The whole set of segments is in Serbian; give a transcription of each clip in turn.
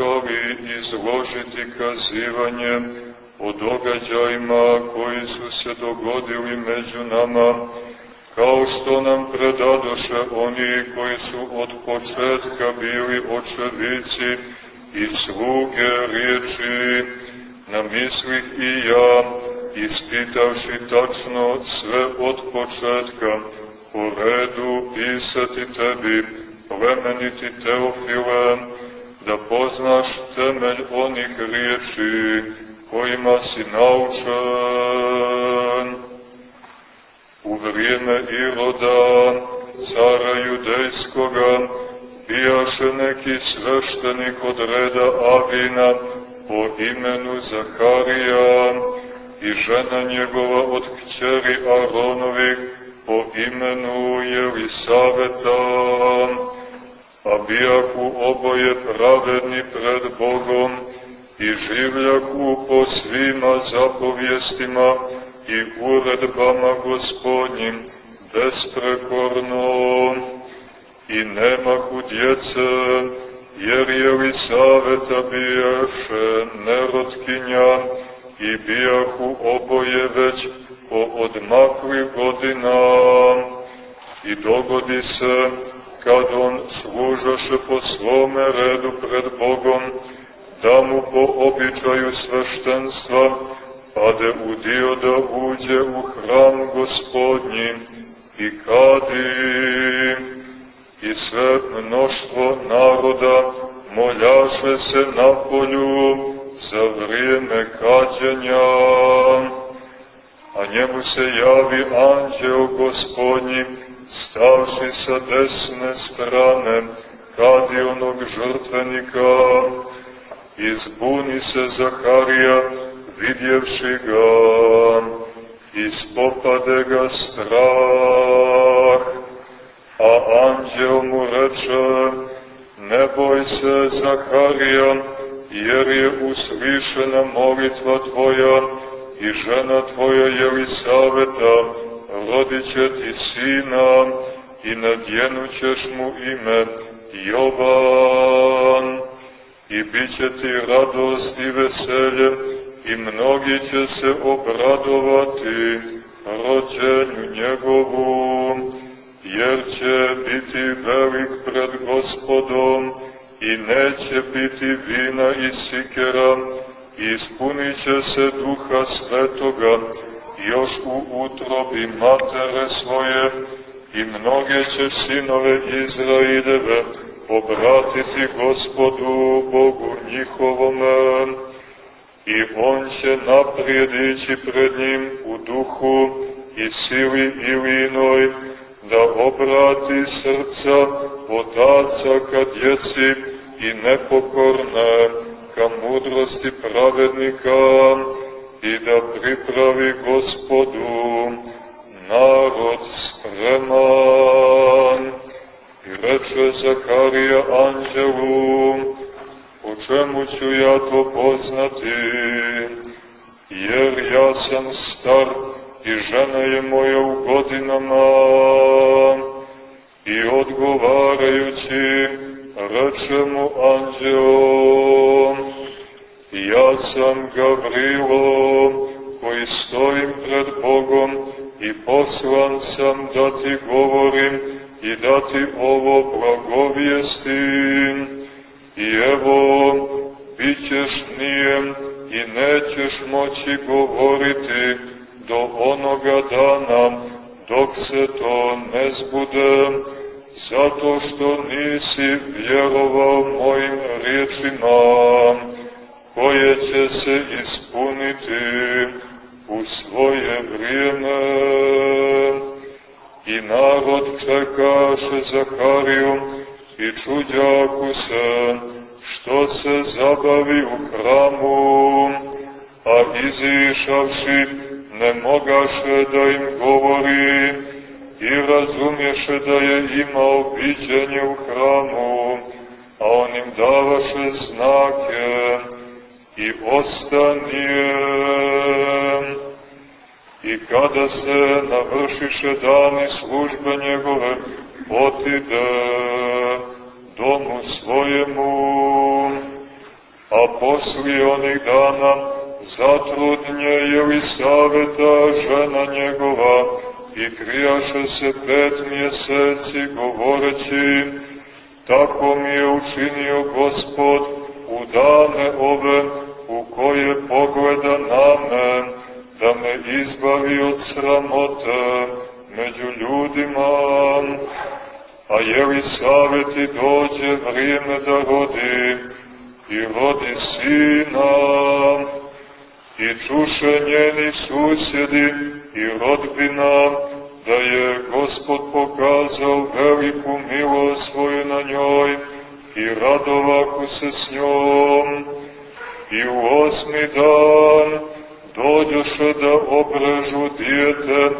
pokušali izložiti kazivanje o događajima koji su se dogodili među nama, kao što nam predadoše oni koji su od početka bili očevici i sluge riječi, namislih i ja, ispitavši tačno sve od početka, po redu pisati tebi, plemeniti Teofile, da poznaš temelj onih riječi kojima si naučen. U vrijeme Iroda, cara judejskoga, bijaše neki sveštenik od reda Avina po imenu Zaharija i žena njegova od kćeri Aronovih po imenu Jelisaveta, a bijaku oboje pravedni pred Bogom i življaku po svima zapovjestima i uredbama gospodnjim besprekorno. I nemahu djece, jer Jelisaveta bijaše nerotkinja i bijahu oboje već po odmakli godina? I dogodi se kad on služaše po svome redu pred Bogom da mu po običaju sveštenstva pade u dio da uđe u hram gospodnji i kadi. I sve mnoštvo naroda moljaše se na polju za vrijeme kađenja a njemu se javi anđeo gospodnji, stavši sa desne strane, kadi onog žrtvenika, izbuni se Zaharija, vidjevši ga, ispopade ga strah, a anđeo mu reče, ne boj se Zaharija, jer je uslišena molitva tvoja, i žena tvoja Jelisaveta rodit će ti sina i nadjenućeš mu ime Jovan. I bit će ti radost i veselje i mnogi će se obradovati rođenju njegovu jer će biti velik pred gospodom i neće biti vina i sikera ispunit će se duha svetoga još u utrobi matere svoje i mnoge će sinove Izraideve obratiti gospodu Bogu njihovome i on će naprijed ići pred njim u duhu i sili ilinoj da obrati srca otaca ka djeci i nepokorne ka mudrosti pravednika i da pripravi gospodu narod spreman. I reče Zakarija anđelu, po čemu ću ja to poznati, jer ja sam star i žena je moja u godinama. I odgovarajući, reče mu anđeo, ja sam Gavrilo, koji stojim pred Bogom i poslan sam da ti govorim i da ti ovo blagovijestim. I evo, bit ćeš nijem i nećeš moći govoriti do onoga dana, dok se to ne zbude, zato što nisi vjerovao mojim riječima, koje će se ispuniti u svoje vrijeme. I narod čekaše Zahariju i čuđaku se, što se zabavi u hramu, a izišavši ne mogaše da im govori, i razumješe da je imao viđenje u hramu, a on im davaše znake i ostanije. I kada se navršiše dani službe njegove, otide domu svojemu. A posli onih dana zatrudnje Jelisaveta, žena njegova, i krijaše se pet mjeseci govoreći, tako mi je učinio Gospod u dane ove u koje pogleda na men, da me izbavi od sramote među ljudima. A je li savjeti dođe vrijeme da rodi i rodi sina, i čuše njeni susjedi i rodbina, da je Gospod pokazao veliku milost svoju na njoj i radovaku se s njom. I u osmi dan dođoše da obrežu dijete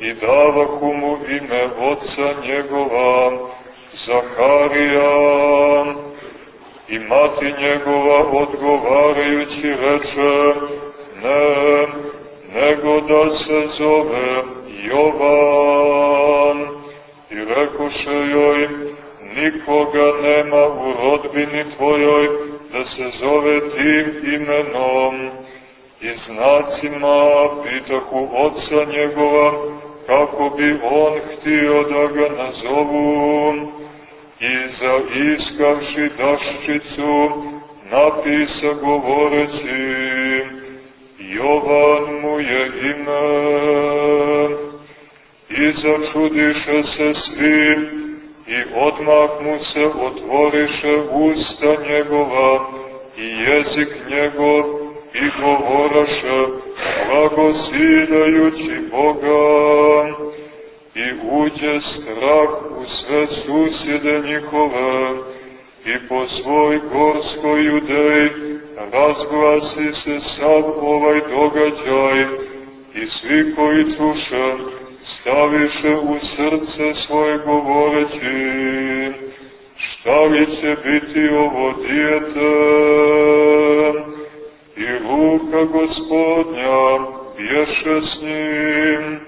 i davaku mu ime oca njegova, Zaharija. I mati njegova odgovarajući reče, ne, nego da se zove Jovan. I rekoše joj, nikoga nema u rodbini tvojoj da se zove tim imenom. I znacima pitahu oca njegova, kako bi on htio da ga nazovu. I za iskavši daščicu napisa govoreći, Jovan mu je ime. I začudiše se svi, i odmah mu se otvoriše usta njegova i jezik njegov i govoraše blagosidajući Boga. I uđe strah u sve susjede njihove i po svoj gorskoj judeji razglasi se sav ovaj događaj i svi koji čuše staviše u srce svoje govoreći šta li će biti ovo dijete? I ruka gospodnja bješe s njim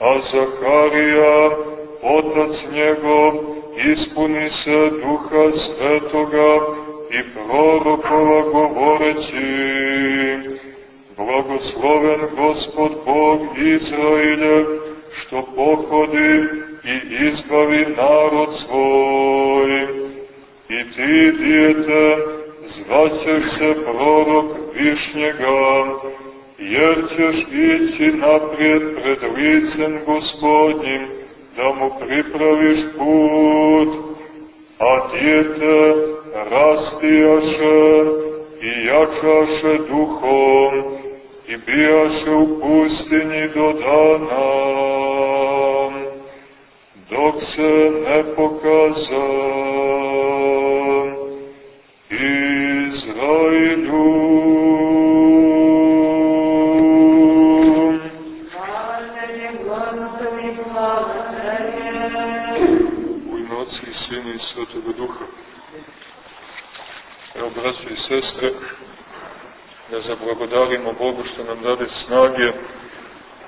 a Zaharija otac njegov ispuni se duha svetoga i prorokova govoreći Blagosloven Gospod Bog Izrailjev, što pohodi i izbavi narod svoj. I ti, dijete, zvaćeš se prorok Višnjega, jer ćeš ići naprijed pred licem gospodnjim, da mu pripraviš put, a dijete rastijaše i jačaše duhom i bijaše u pustinji do dana, dok se ne pokaza Izraelu. Svetoga Duha. Evo, braći i sestre, zablagodarimo Bogu što nam dade snage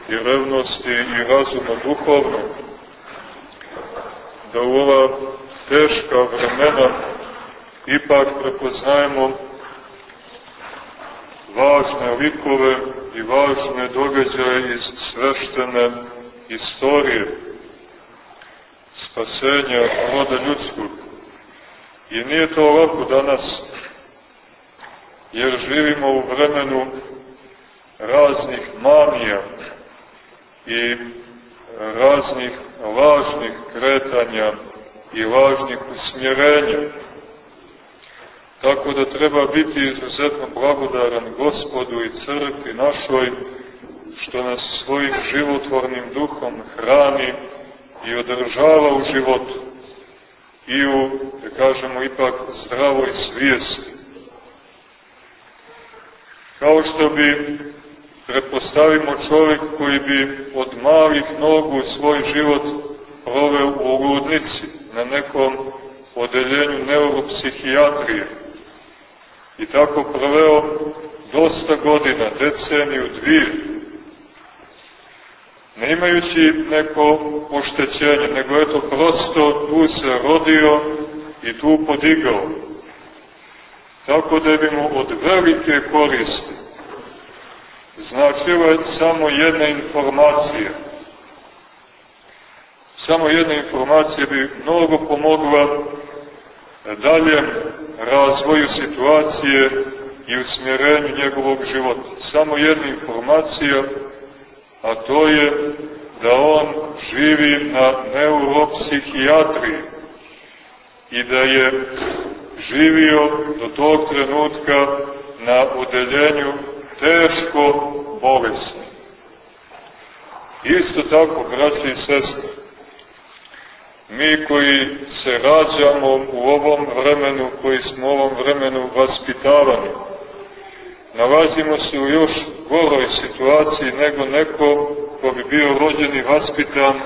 i revnosti i razuma duhovno, da u ova teška vremena ipak prepoznajemo važne likove i važne događaje iz sveštene istorije spasenja roda ljudskog. I nije to ovako danas, jer živimo u vremenu raznih manija i raznih lažnih kretanja i lažnih usmjerenja. Tako da treba biti izuzetno blagodaran gospodu i crkvi našoj, što nas svojim životvornim duhom hrani i održava u životu i u, da kažemo, ipak zdravoj svijesti. Kao što bi, prepostavimo čovjek koji bi od malih nogu svoj život proveo u ludnici, na nekom odeljenju neuropsihijatrije. I tako proveo dosta godina, deceniju, dvije, ne imajući neko oštećenje, nego eto prosto tu se rodio i tu podigao. Tako da bi mu od velike koristi značila samo jedna informacija. Samo jedna informacija bi mnogo pomogla daljem razvoju situacije i usmjerenju njegovog života. Samo jedna informacija, a to je da on živi na neuropsihijatriji i da je živio do tog trenutka na udeljenju teško bolesni. Isto tako, braći i sestre, mi koji se rađamo u ovom vremenu, koji smo u ovom vremenu vaspitavani, nalazimo se u još goroj situaciji nego neko ko bi bio rođen i vaspitan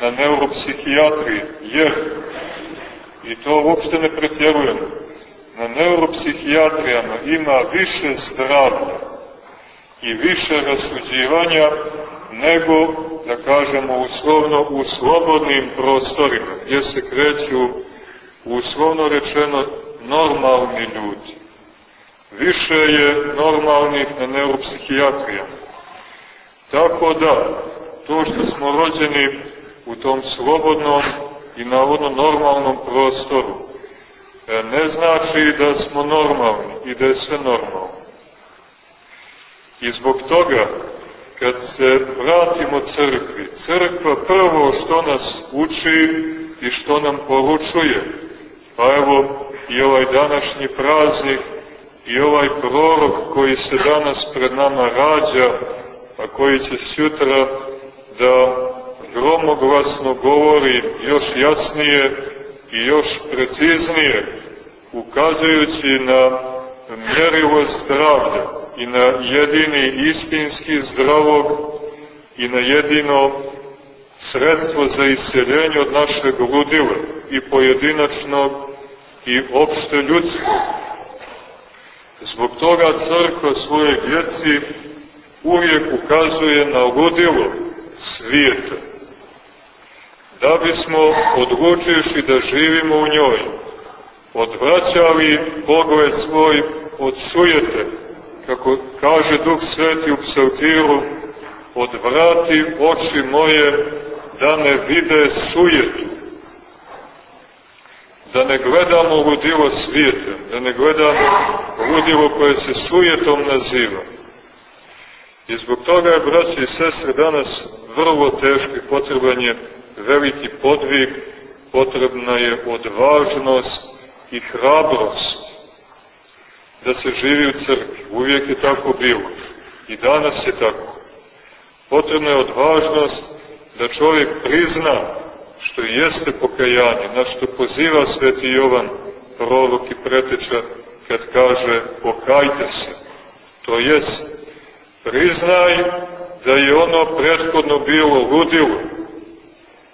na neuropsihijatriji, jer, i to uopšte ne pretjerujemo, na neuropsihijatrijama ima više zdravlja i više rasuđivanja nego, da kažemo uslovno, u slobodnim prostorima, gdje se kreću uslovno rečeno normalni ljudi. Više je normalnih na neuropsihijatrijama. Tako da, to što smo rođeni u tom slobodnom i navodno normalnom prostoru, e, ne znači da smo normalni i da je sve normalno. I zbog toga, kad se vratimo crkvi, crkva prvo što nas uči i što nam poručuje, pa evo i ovaj današnji praznik i ovaj prorok koji se danas pred nama rađa, a koji će sutra da gromoglasno govori još jasnije i još preciznije, ukazujući na mjerilo zdravlja i na jedini istinski zdravog i na jedino sredstvo za isceljenje od našeg ludila i pojedinačnog i opšte ljudskog. Zbog toga crkva svoje djeci uvijek ukazuje na ludilo svijeta. Da bismo, odlučivši da živimo u njoj, odvraćali pogled svoj od sujete, kako kaže Duh Sveti u psaltiru, odvrati oči moje da ne vide sujetu, da ne gledamo ludilo svijeta, da ne gledamo ludilo koje se sujetom naziva. I zbog toga je, braći i sestre, danas vrlo teško i potreban je veliki podvig, potrebna je odvažnost i hrabrost da se živi u crkvi. Uvijek je tako bilo. I danas je tako. Potrebna je odvažnost da čovjek prizna što jeste pokajanje, na što poziva sveti Jovan, prorok i preteča, kad kaže pokajte se. To jest, priznaj da je ono prethodno bilo ludilo,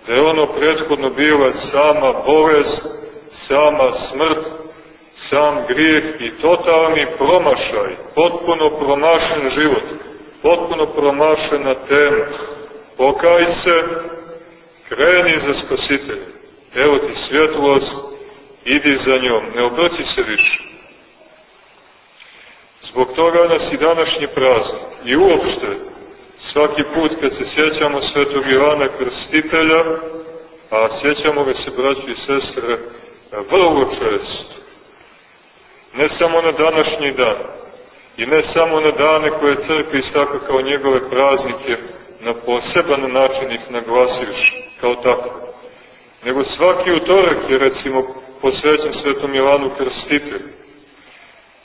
da je ono prethodno bila sama bolest, sama smrt, sam grijeh i totalni promašaj, potpuno promašen život, potpuno promašena tema. Pokaj se, kreni za spasitelj. Evo ti svjetlost, idi za njom, ne obrci se više. Zbog toga nas i današnji praznik i uopšte svaki put kad se sjećamo svetog Ivana Krstitelja, a sjećamo ga se, braći i sestre, vrlo često, ne samo na današnji dan, i ne samo na dane koje crkva istaka kao njegove praznike, na poseban način ih naglasivši kao tako, nego svaki utorak je recimo posvećen svetom Milanu Krstitelju.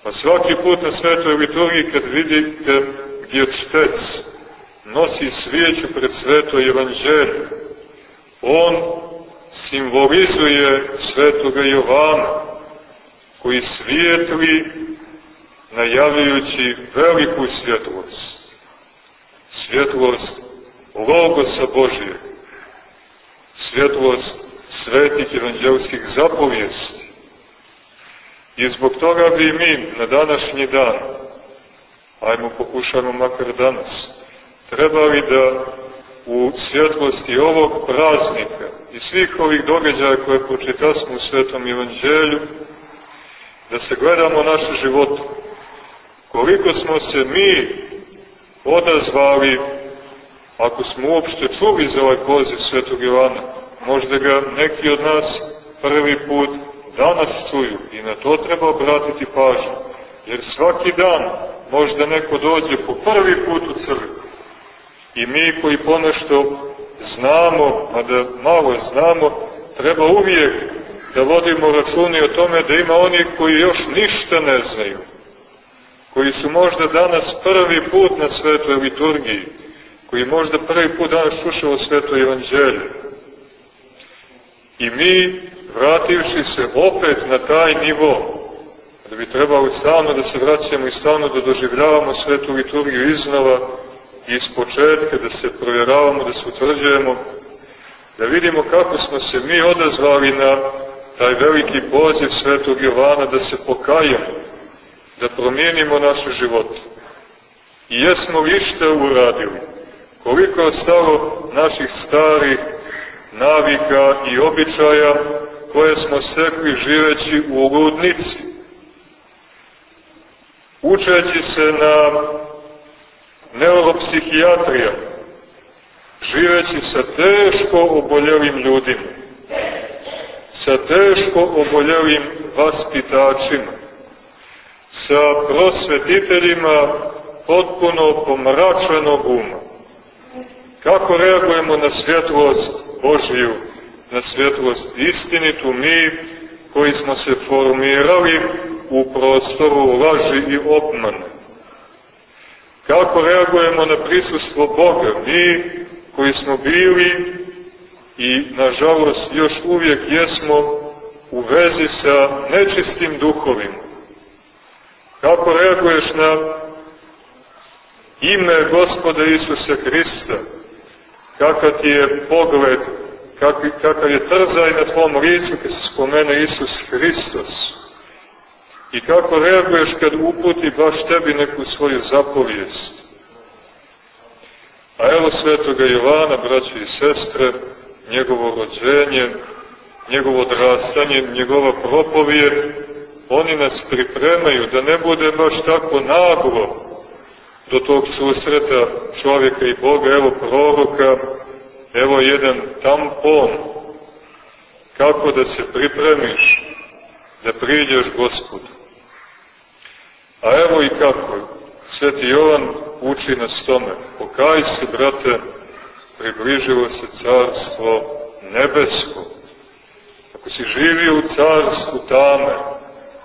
Pa svaki put na svetoj liturgiji kad vidite gdje čtec nosi svijeću pred sveto evanđelje, on simbolizuje svetoga Jovana, koji svijetli najavljujući veliku svjetlost. Svjetlost Logosa Božije. Svjetlost svetih evanđelskih zapovijesti. I zbog toga bi mi na današnji dan, ajmo pokušamo makar danas, trebali da u svjetlosti ovog praznika i svih ovih događaja koje pročitasmo u Svetom Evanđelju, da se gledamo naše živote. Koliko smo se mi odazvali, ako smo uopšte čuli za ovaj poziv Svetog Ivana, možda ga neki od nas prvi put danas čuju i na to treba obratiti pažnju, jer svaki dan možda neko dođe po prvi put u crkvu i mi koji ponešto znamo, a da malo znamo, treba uvijek da vodimo računi o tome da ima oni koji još ništa ne znaju, koji su možda danas prvi put na svetoj liturgiji, koji možda prvi put danas slušao sveto evanđelje. I mi, vrativši se opet na taj nivo, da bi trebalo stalno da se vraćamo i stalno da doživljavamo svetu liturgiju iznova, iz početka, da se provjeravamo, da se utvrđujemo, da vidimo kako smo se mi odazvali na taj veliki poziv svetog Jovana da se pokajamo, da promijenimo naše živote. I jesmo li išta uradili? Koliko je ostalo naših starih navika i običaja koje smo stekli živeći u ludnici? Učeći se na neuropsihijatrija, živeći sa teško oboljelim ljudima, sa teško oboljelim vaspitačima, sa prosvetiteljima potpuno pomračenog uma. Kako reagujemo na svjetlost Božiju, na svjetlost istinitu mi koji smo se formirali u prostoru laži i obmane? Kako reagujemo na prisustvo Boga? Mi koji smo bili i nažalost još uvijek jesmo u vezi sa nečistim duhovima. Kako reaguješ na ime Gospoda Isusa Hrista? Kakav ti je pogled, kakav, je trzaj na tvom licu kad se spomene Isus Hristos? I kako reaguješ kad uputi baš tebi neku svoju zapovijest? A evo svetoga Jovana, braći i sestre, njegovo rođenje, njegovo odrastanje, njegova propovije, oni nas pripremaju da ne bude baš tako naglo do tog susreta čovjeka i Boga, evo proroka, evo jedan tampon, kako da se pripremiš da priđeš gospodu. A evo i kako. Sveti Jovan uči nas tome. Pokaj se, brate, približilo se carstvo nebesko. Ako si živio u carstvu tame,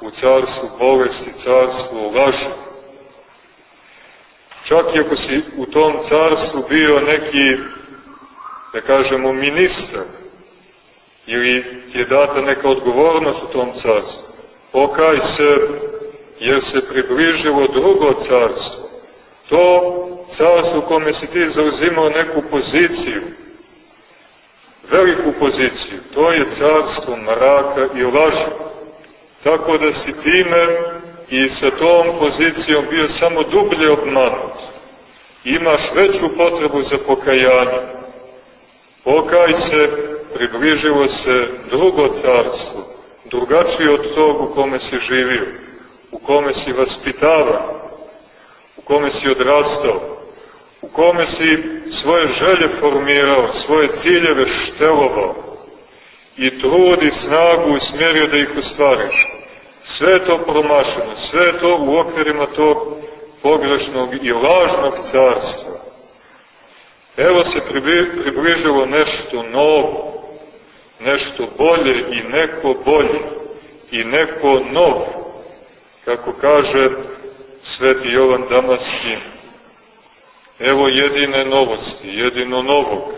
u carstvu bolesti, carstvu laži, čak i ako si u tom carstvu bio neki, da kažemo, ministar, ili ti je data neka odgovornost u tom carstvu, pokaj se, jer se približilo drugo carstvo. To carstvo u kome si ti zauzimao neku poziciju, veliku poziciju, to je carstvo mraka i laži. Tako da si time i sa tom pozicijom bio samo dublje obmanut. Imaš veću potrebu za pokajanje. Pokaj se, približilo se drugo carstvo, drugačije od tog u kome si živio u kome si vaspitavan, u kome si odrastao, u kome si svoje želje formirao, svoje ciljeve štelovao i trud i snagu usmjerio da ih ostvariš. Sve je to promašeno, sve je to u okvirima tog pogrešnog i lažnog carstva. Evo se približilo nešto novo, nešto bolje i neko bolje i neko novo kako kaže sveti Jovan Damaski, evo jedine novosti, jedino novog.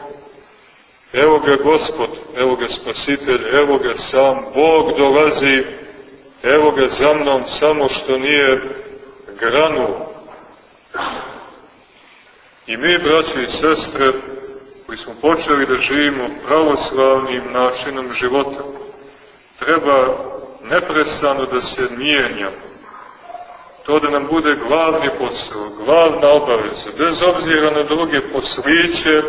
Evo ga Gospod, evo ga Spasitelj, evo ga sam Bog dolazi, evo ga za mnom, samo što nije granu. I mi, braći i sestre, koji smo počeli da živimo pravoslavnim načinom života, treba neprestano da se mijenjamo to da nam bude glavni posao, glavna obaveza, bez obzira na druge posliće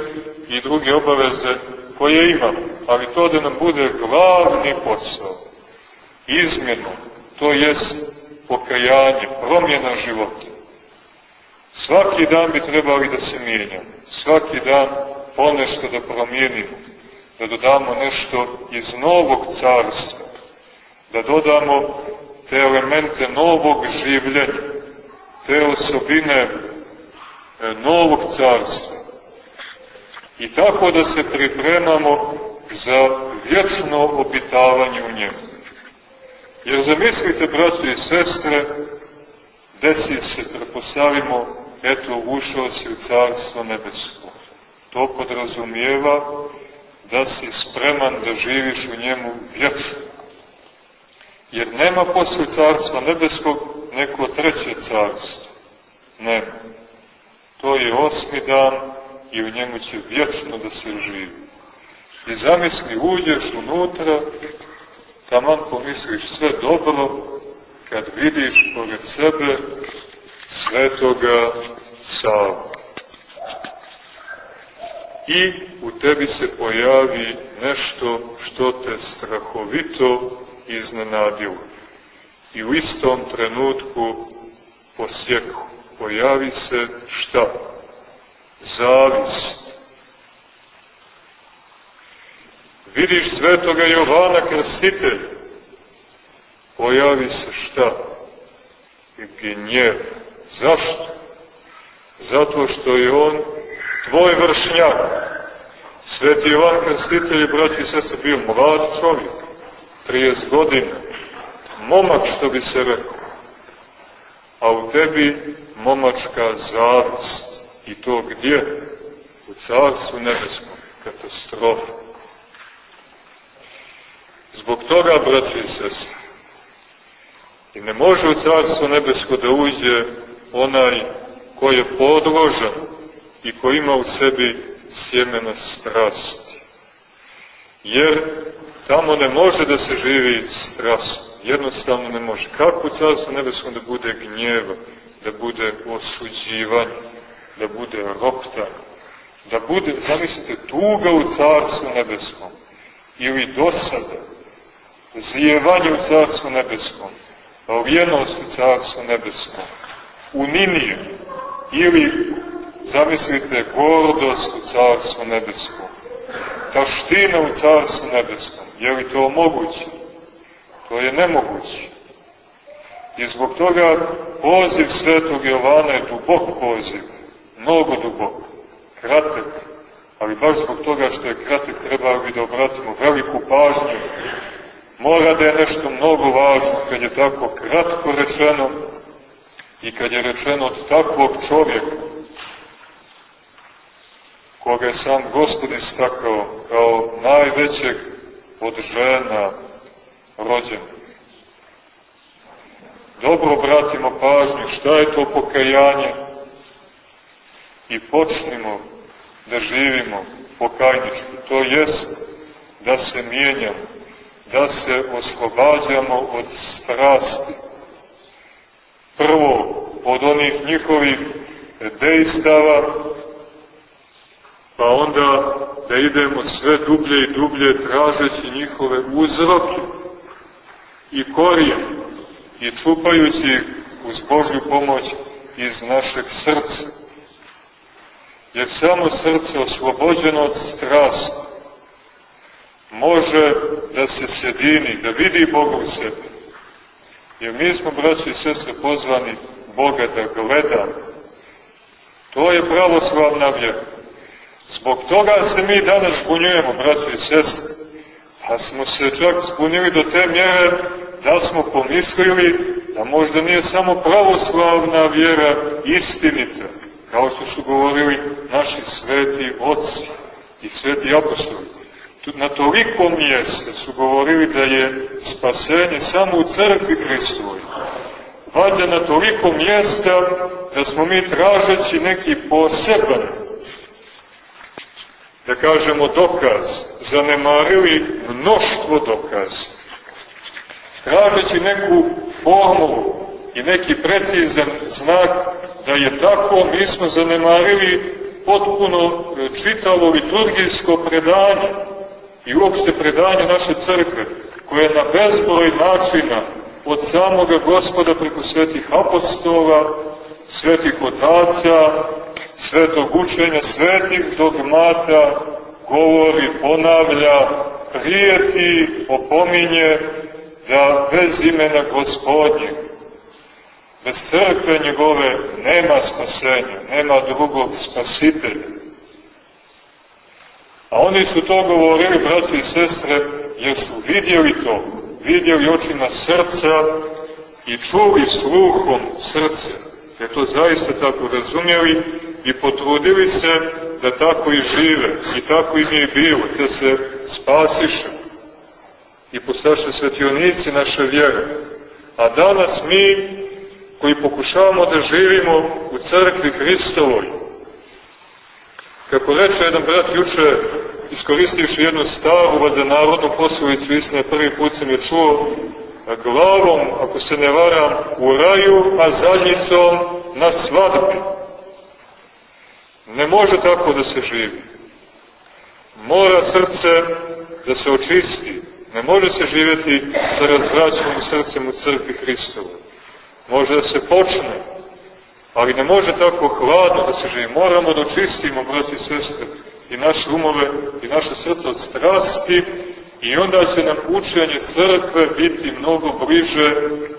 i druge obaveze koje imamo, ali to da nam bude glavni posao, izmjenu, to jest pokajanje, promjena života. Svaki dan bi trebali da se mijenjamo, svaki dan ponešto da promijenimo, da dodamo nešto iz novog carstva, da dodamo te elemente novog življenja, te osobine e, novog carstva. I tako da se pripremamo za vječno obitavanje u njemu. Jer zamislite, braći i sestre, desi se, prepostavimo, eto, ušao si u carstvo nebesko. To podrazumijeva da si spreman da živiš u njemu vječno. Jer nema posle carstva nebeskog neko treće carstvo. Nema. To je osmi dan i u njemu će vječno da se živi. I zamisli, uđeš unutra, taman pomisliš sve dobro, kad vidiš pored sebe svetoga Savu. I u tebi se pojavi nešto što te strahovito iznenadilo. I u istom trenutku posjeku pojavi se šta? Zavist. Vidiš svetoga Jovana Krstitelja, pojavi se šta? Gnjev. Zašto? Zato što je on tvoj vršnjak. Sveti Jovan Krstitelj, braći i sestre, bio mlad čovjek 30 godina, momak što bi se rekao, a u tebi momačka zavist. I to gdje? U carstvu nebeskom. Katastrofa. Zbog toga, braći i sestri, i ne može u carstvo nebesko da uđe onaj ko je podložan i ko ima u sebi sjemena strasti. Jer Tamo ne može da se živi strast. Jednostavno ne može. Kako u carstvu nebeskom da bude gnjeva, da bude osuđivanje, da bude ropta, da bude, zamislite, tuga u carstvu nebeskom ili dosada, zijevanje u carstvu nebeskom, ovijenost u carstvu nebeskom, uninije ili, zamislite, gordost u carstvu nebeskom, taština u carstvu nebeskom, Je li to moguće? To je nemoguće. I zbog toga poziv svetog Jovana je dubok poziv, mnogo dubok, kratak, ali baš zbog toga što je kratak treba bi da obratimo veliku pažnju. Mora da je nešto mnogo važno kad je tako kratko rečeno i kad je rečeno od takvog čovjeka koga je sam Gospod istakao kao najvećeg od žena rođena. Dobro obratimo pažnju šta je to pokajanje i počnimo da živimo pokajnički. To jest da se mijenjamo, da se oslobađamo od strasti. Prvo, od onih njihovih dejstava pa onda da idemo sve dublje i dublje tražeći njihove uzroke i korije i čupajući uz Božju pomoć iz našeg srca. Jer samo srce oslobođeno od strasti može da se sjedini, da vidi Boga u sebi. Jer mi smo, braći i sestre, pozvani Boga da gledamo. To je pravoslavna vjera. Zbog toga se mi danas zbunjujemo, braći i sestre. Pa smo se čak zbunili do te mjere da smo pomislili da možda nije samo pravoslavna vjera istinita, kao što su govorili naši sveti oci i sveti apostoli. Na toliko mjesta su govorili da je spasenje samo u crkvi Hristovoj. Valjda na toliko mjesta da smo mi tražeći neki poseban da kažemo dokaz, zanemarili mnoštvo dokaza. Tražeći neku formulu, i neki precizan znak da je tako, mi smo zanemarili potpuno čitavo liturgijsko predanje i uopšte predanje naše crkve, koje na bezbroj načina od samoga gospoda preko svetih apostola, svetih otaca, svetog učenja, svetih dogmata, govori, ponavlja, prijeti, opominje, da bez imena gospodnje, bez crkve njegove nema spasenja, nema drugog spasitelja. A oni su to govorili, braći i sestre, jer su vidjeli to, vidjeli očima srca i čuli sluhom srca, jer to zaista tako razumjeli i potrudili se da tako i žive, i tako i nije bilo, da se spasiše i postaše svetionici naše vjere. A danas mi, koji pokušavamo da živimo u crkvi Hristovoj, kako reče jedan brat juče, iskoristivši jednu staru za narodnu poslovicu, istina prvi put sam je čuo, glavom, ako se ne varam, u raju, a zadnjicom na svadbi. Ne može tako da se živi. Mora srce da se očisti. Ne može se živjeti sa razvraćenim srcem u crkvi Hristovu. Može da se počne, ali ne može tako hladno da se živi. Moramo da očistimo, braći i sestre, i naše umove i naše srce od strasti i onda će nam učenje crkve biti mnogo bliže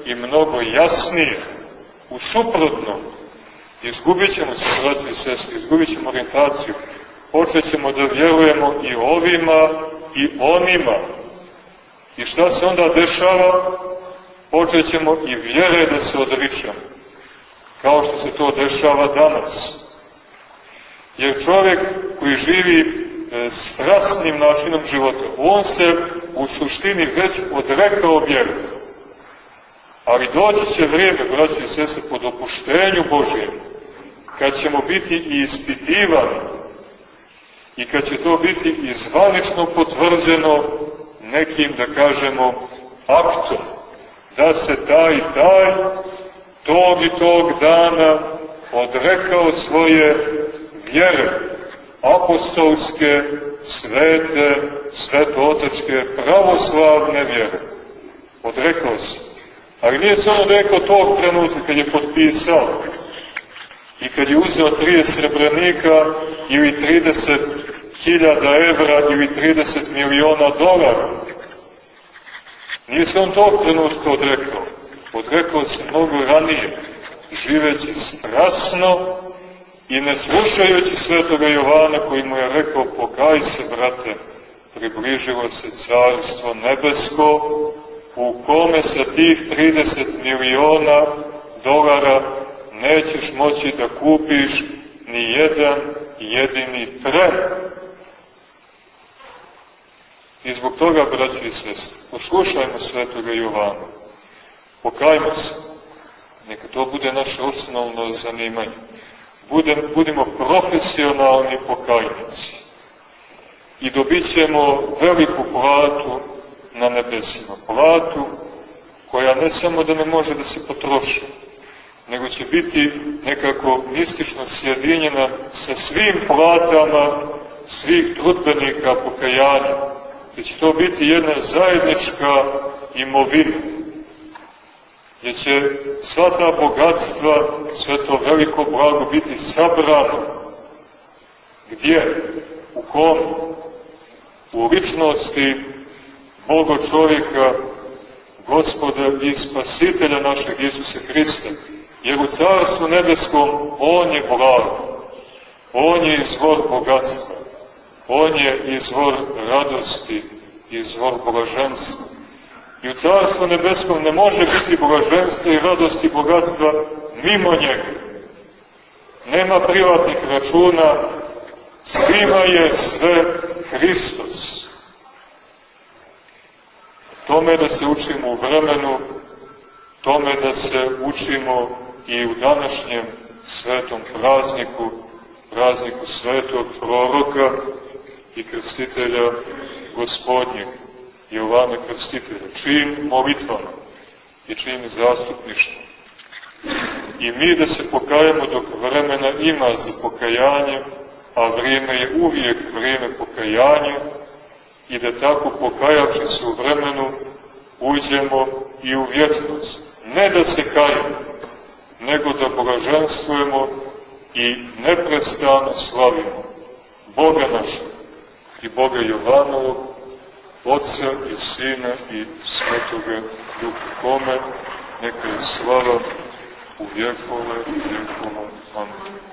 i mnogo jasnije. U suprotnom, izgubit ćemo se, braći i sestre, izgubit ćemo orientaciju. Počet ćemo da vjerujemo i ovima i onima. I šta se onda dešava? Počet ćemo i vjere da se odričamo. Kao što se to dešava danas. Jer čovjek koji živi e, strastnim načinom života, on se u suštini već odrekao vjeru. Ali doći će vrijeme, braći i sese, po dopuštenju Božijem, kad ćemo biti i ispitivani i kad će to biti izvanično potvrđeno nekim, da kažemo, aktom, da se taj taj tog i tog dana odrekao svoje vjere, apostolske, svete, svetotačke, pravoslavne vjere. Odrekao se. Ali nije samo rekao tog trenutka kad je potpisao, i kad je uzeo 30 srebrenika ili 30 hiljada evra ili 30 miliona dolara. Nije se on tog trenutka odrekao. Odrekao se mnogo ranije, živeći strasno i ne slušajući svetoga Jovana koji mu je rekao pokaj se, brate, približilo se carstvo nebesko u kome sa tih 30 miliona dolara nećeš moći da kupiš ni jedan jedini tren. I zbog toga, braći i sestri, poslušajmo svetoga Jovana. Pokajmo se. Neka to bude naše osnovno zanimanje. Budem, budimo profesionalni pokajnici. I dobit ćemo veliku platu na nebesima. Platu koja ne samo da ne može da se potroši, nego će biti nekako mistično sjedinjena sa svim platama svih trudbenika pokajanja. Da će to biti jedna zajednička imovina. Gdje će sva ta bogatstva, sve to veliko blago biti sabrano. Gdje? U kom? U ličnosti Boga čovjeka, gospoda i spasitelja našeg Isusa Hrista Jer u Carstvu nebeskom On je blag, On je izvor bogatstva, On je izvor radosti, izvor blaženstva. I u Carstvu nebeskom ne može biti blaženstva i radosti bogatstva mimo njega. Nema privatnih računa, svima je sve Hristos. Tome da se učimo u vremenu, tome da se učimo i u današnjem svetom prazniku, prazniku svetog proroka i krstitelja gospodnjeg, Jovana krstitelja, čim molitvama i čim zastupništvom. i mi da se pokajamo dok vremena ima za pokajanje, a vrijeme je uvijek vrijeme pokajanja, i da tako pokajavši se u vremenu uđemo i u vječnost. Ne da se kajemo, nego da blaženstvujemo i neprestano slavimo Boga našeg i Boga Jovanovog, Otca i Sina i Svetoga Duha, kome neka je slava u vjekove i vjekova. Amen.